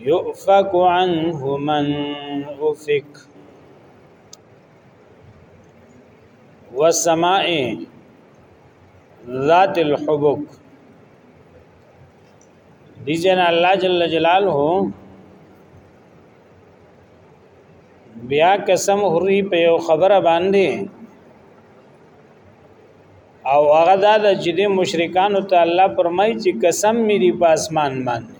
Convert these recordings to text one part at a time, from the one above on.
يؤفك عنه من أفك والسماء ذات الحبك دي جن الله جل جلاله بیا قسم خوري په یو خبره باندې او هغه دا د جدي مشرکانو ته الله پرمای چې قسم مې دی په اسمان باندې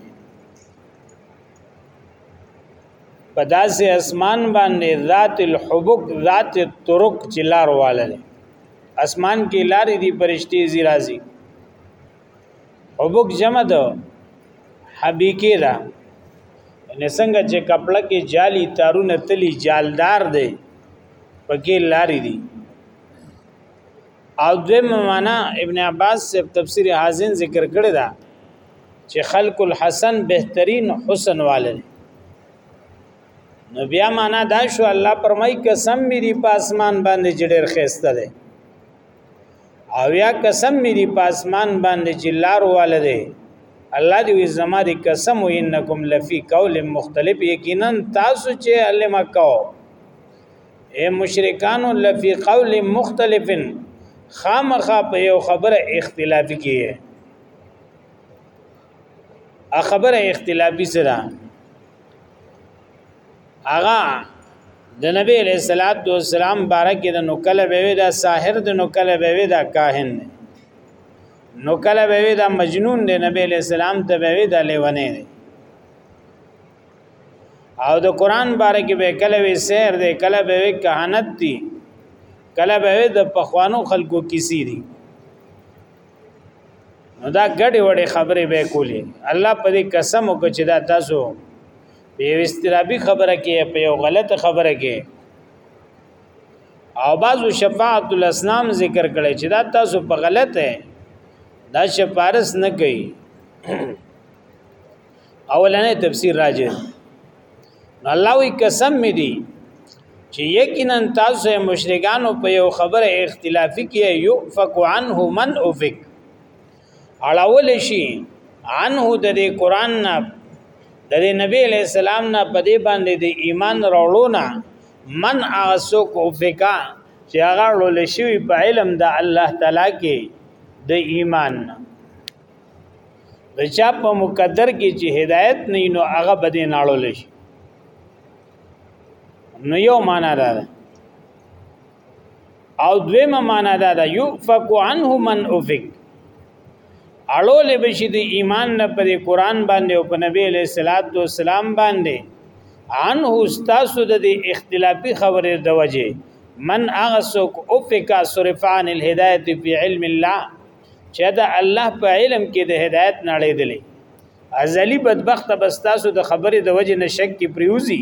په داسې اسمان باندې ذات الحبک ذات الطرق چې لار واله دی اسمان کې لارې دي پرشتي زی راځي حبک جمع ده حبیکه ده ان څنګه چې کپړه کې جالی تارونه تلی جالدار دی پکې لارې دي او دوی معنا ابن عباس تفسیر حازن ذکر کړی ده چې خلق الحسن بهترین حسن والے نو بیا معنا دا شو الله پرمای قسم می دی پاسمان باندې جډر خسته ده او یا قسم می دی پاسمان باندې جلار والے ده الله دی زما دی قسم انکم لفی قول مختلف یقینا تاسو چې علما کو اے مشرکان لفی قول مختلفن خامخا په یو خبره اختلافی کیه ا خبره اختلافي سره اغا د نبی علیہ الصلات والسلام بارک د نوکل به دا ساحر د نوکل به دا کاهن نوکل به دا مجنون د نبی علیہ السلام ته به دا لیونه او د قران بارک به کله وی سحر د کله به کهانت دی کله به د پخوانو خلقو کیسی دی نو دا ګډې وړې خبرې به کولې الله په دې قسم وکړ چې دا تاسو په یو استرابي خبره کې په یو غلطه خبره کې او بعضو شفاعت الاسلام ذکر کړي چې دا تاسو په غلطه دا شفارس نه کوي اولنې تفسیر راځي الله وی قسم می دی چې یقینا تاسو مشرکانو په یو خبره اختلافي کې یو فک عنه من افک اړول شي عنه د دې قران نه د دې نبی علی السلام نه په دې باندې د ایمان راوړو نه من اغسو کو فکا چې هغه لول شي په علم د الله تعالی کې د ایمان نه د چا په مقدر کې چې هدایت نه نو هغه بده ناړو لشي نو یو معنا ده او دویمه معنا ده دا یفک عنه من افک اړول بشي د ایمان نه پر قران باندې او په نبی له صلوات و سلام باندې ان استاسو د اختلافي خبره د وجه من اغسوک افکا صرفان الهدایت فی علم الله چې دا الله په علم کې د هدایت نړۍ دلې ازلی بدبخت بس تاسو د خبرې د وجه نشک کې پریوزی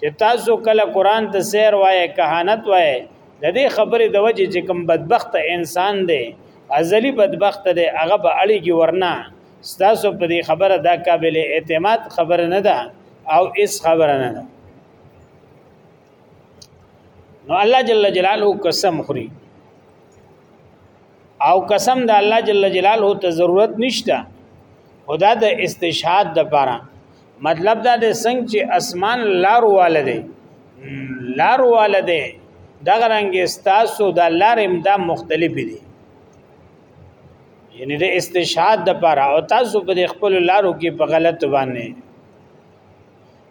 چې تاسو کله قران ته سیر وایې کهانت وایې د دې خبرې د وجه چې کوم بدبخت انسان دی ازلی بدبخت دی هغه به اړیږي ورنه ستاسو په دې خبره دا قابل اعتماد خبره نه ده او اس خبره نه ده نو الله جل جلاله قسم خوري او قسم د الله جل جلاله ته ضرورت نشته خدا د استشهاد د پاره مطلب دا د څنګه چې اسمان لار والده لار والده دغه رنګ استاسو د لار امدا مختلف دي یعنی د استشهاد د پاره او تاسو په خپل لارو کې په غلط باندې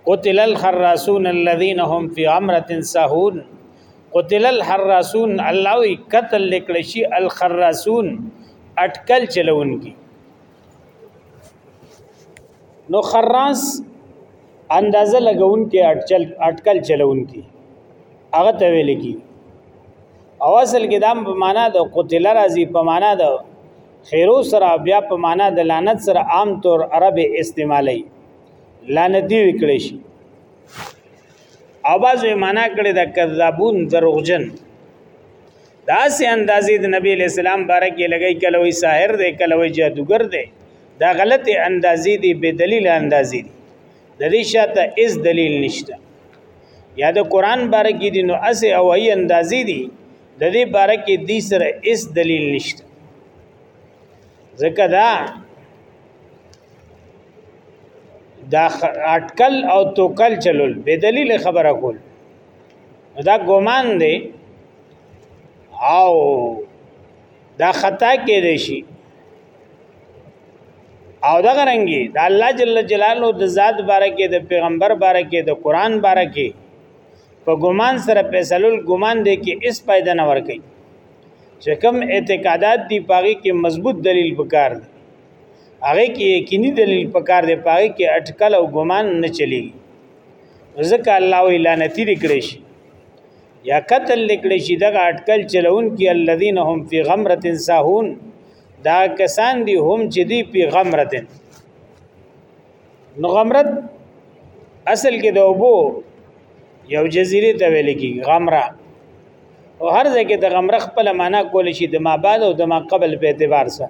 قتل الخراسون الذين هم في امره ساهون قتل الحراسون الله وی قتل لیکل شي الخراسون اٹکل چلونکي نو خراس اندازه لګونکي اٹکل اٹکل چلونکي هغه ته ویل کی او اصل کې دام په معنا د قتل راضي په معنا د خیرو سره بیا په معنا د لعنت سره عام طور عرب استعمالي لعنتی وکړي شي اواز یې معنا کړی دا کذابون دروغجن دا سه اندازې د نبی له سلام بارک یې لګی کله وی ساحر دی کله وی جادوګر دی دا غلط اندازې دی بے دلیل اندازې دی د دې شاته اس دلیل نشته یا د قران بارک دي نو اس او ای اندازې دی د دې باره کې د سره اس دلیل نشته ځکه دا دا اٹکل او توکل چلول به دلیل خبره کول دا ګمان دی او دا خطا کې دی شي او دا غرنګي دا الله جل جلاله د ذات باره کې د پیغمبر باره کې د قران باره کې په ګمان سره فیصلول ګمان دی کې اس پیدا نه ور کوي چې کوم اعتقادات دی پاغي کې مضبوط دلیل پکار دی هغه کې یقیني دلیل پکار دی پاره کې اټکل او ګمان نه چلی ځکه الله وی لعنتی لیکلی شي یا قتل لیکلی شي دغه اټکل چلون کې الذين هم فی غمرة ساهون دا کسان دی هم چې دی په غمرة نو غمرت اصل کې د اوبو یو جزیره ته ویل کی غمره او هر ځای کې د غمره خپل معنا کول شي د ما بعد او د ما قبل په اعتبار سره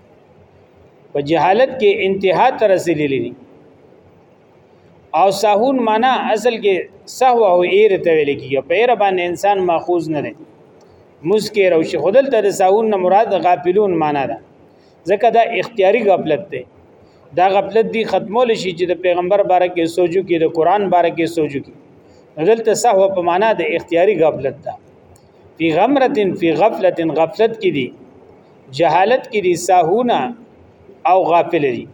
په جهالت کې انتها ته رسیدلی دي او ساهون معنا اصل کې سهو او ایر ته ویل کیږي په ایر باندې انسان ماخوذ نه دی مسکر او شي خدل ته د ساهون نه مراد غافلون معنا ده ځکه دا اختیاري غفلت دی دا غفلت دی ختمول شي چې د پیغمبر باره کې سوجو کې د قران باره کې سوجو کې دلته سهو په معنا د اختیاري غفلت ده فی غمرت فی غفلت غفلت کې دي جهالت کې دي ساهونه او غافل دي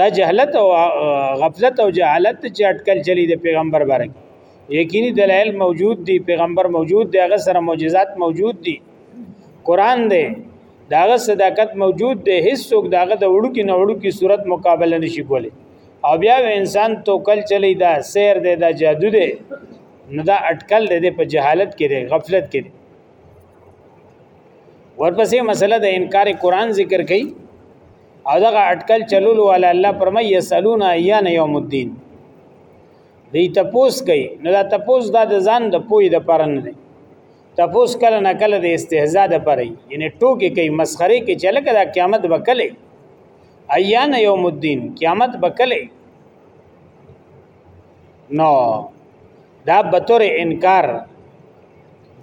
دا جهالت او غفلت او جهالت چې اٹکل چلی د پیغمبر بارک یقیني دلایل موجود دي پیغمبر موجود دی هغه سره معجزات موجود دي قران دی داغه صداقت موجود دی هیڅ څوک داغه د وړو کې نه وړو کې صورت مقابله نشي کولی او بیا انسان توکل چلی دا سیر دی دا جادو دی نو دا اٹکل دی په جهالت کې دی غفلت کې دی ورپسې مسله د انکار قران ذکر کړي او دغه اٹکل چلول ولا الله پرمه یسالون ایان یوم الدین دی تپوس کوي نو دا تپوس دا د ځان د پوی د پرن نه تپوس کله نه کله د استهزاء د پرې یعنی ټوکی کوي مسخره کوي چې لکه دا قیامت وکړي ایان یوم الدین قیامت وکړي نو دا بطور انکار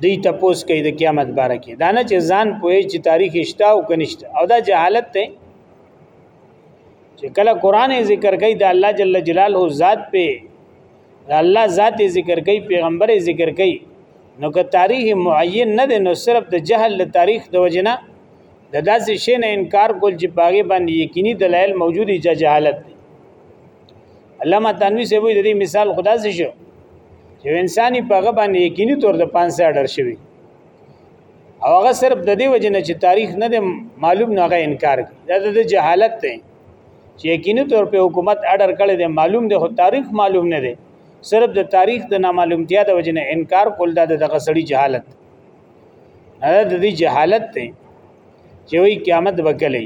دی تپوس کوي د قیامت باره کې دا نه چې ځان پوهې چې تاریخ شته او کنيشت او دا جهالت ته چې کله قران ذکر کوي د الله جل جلاله ذات په د الله ذات ذکر کوي پیغمبر ذکر کوي نو که تاریخ معین نه دی نو صرف د جهل له تاریخ د وجنه د داسې شی نه انکار کول چې باغې باندې یقیني دلایل موجودي چې جهالت دی علامه تنوی سه وی د دې مثال خدا سي شو چې انساني په غو باندې یقیني تور د 500 اډر شوی او هغه صرف د دې وجه نه چې تاریخ نه دی معلوم نه غي انکار دا د جهالت دی چې یقیني تور په حکومت اډر کړی دی معلوم دی خو تاریخ معلوم نه دی صرف د تاریخ د نامعلومتیا د وجه نه انکار کول دا د غسړي جهالت دا د دې جهالت دی چې وی قیامت وکړي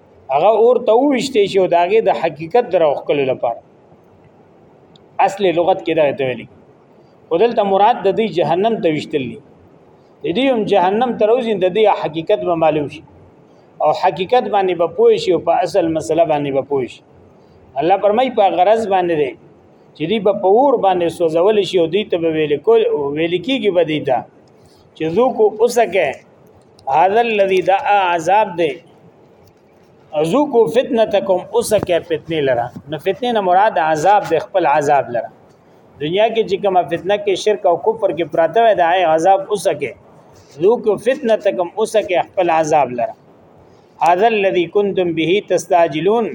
هغه اور ته وشته شي او داغه د حقیقت دروخکلو لپاره اصل لغت کې دا ته ویلي ودلته مراد د دې جهنم ته وشتل دي د دې هم جهنم تر اوسه د دې حقیقت به معلوم شي او حقیقت باندې به پوه شي او په اصل مسله باندې به پوه شي الله پرمای په غرض باندې دی چې دی په پور باندې سوزول شي او دی ته ویل کول ویل کیږي بدیدا چې ذوق اوسکه هذا الذي دا عذاب دی ازو کو فتنتکم اوسکه فتنه لره نو فتنه نه مراد عذاب د خپل عذاب لره دنیا کې چې کومه فتنه کې شرک او کفر کې پراته وي دا عذاب اوسکه ذو کو فتنتکم اوسکه خپل عذاب لره هذا الذي كنتم به تستعجلون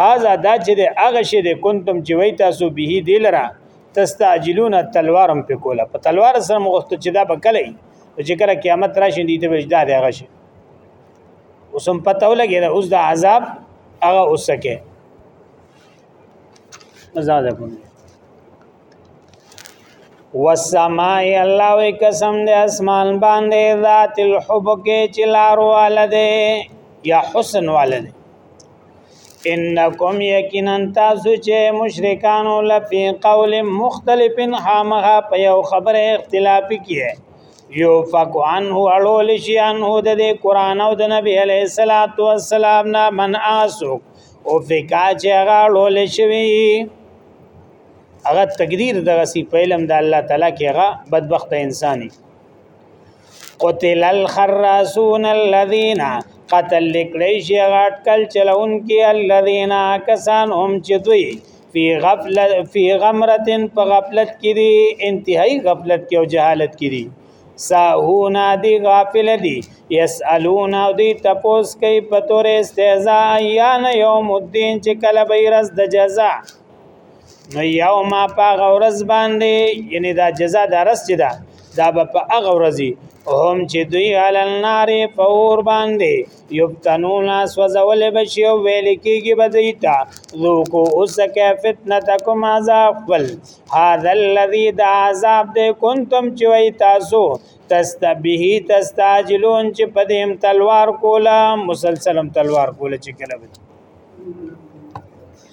هاذا دا چې د هغه شی د کنتم چې وای تاسو به دی لره تستعجلون تلوارم په کوله په تلوار سره مغوست چې دا بکلی چې کله قیامت راشي دی ته وجدا دی هغه شی اوسم پته ولګی دا اوس د عذاب هغه اوسکه مزاده کوم والسماء الله وی قسم دې اسمان باندې ذات الحبک چلار والده یا حسن والده انکم یقینا تاسو چې مشرکان لفی قول مختلف خامغه په یو خبره اختلافي کیه یو فق عنه اړول شي عنه د قرآن او د نبی علیہ الصلوۃ والسلام نه من آسو او فقا چې غاړول شوی هغه تقدیر دغه سی په علم د الله تعالی کې هغه بدبخت انساني قتل الخراسون الذين قتل لکړی شي غاټ کل چلون کې الذين کسان هم چې دوی فی غفلت فی غمرت په غفلت کې دي انتهایی غفلت کې او جهالت کې دي ساهونا دی غافل دی یسالون او دی تپوس کوي په تور استهزاء یان یوم الدین چې کله به رز د جزاء نو یوم په غورز باندې یعنی دا جزاء د رس چې دا دا په هغه ورځي هم چې دوی عل النار فور باندې یبتنون سوزول بشي او ویل کېږي بدیتا ذوقو اسکه فتنتکم عذاب بل هذا الذي دا عذاب دې کنتم چې وای تاسو تستبه تستاجلون چې پدیم تلوار کولا مسلسلم تلوار کولا چې کله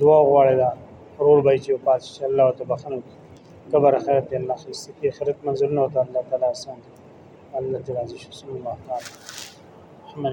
دعا غواړي دا رول به چې پات شي الله ته بخنه قبر خیر دی الله خیر سکی خیرت منزل نو ته الله تعالی آسان دی الله تعالی راضي شي صلی الله تعالی محمد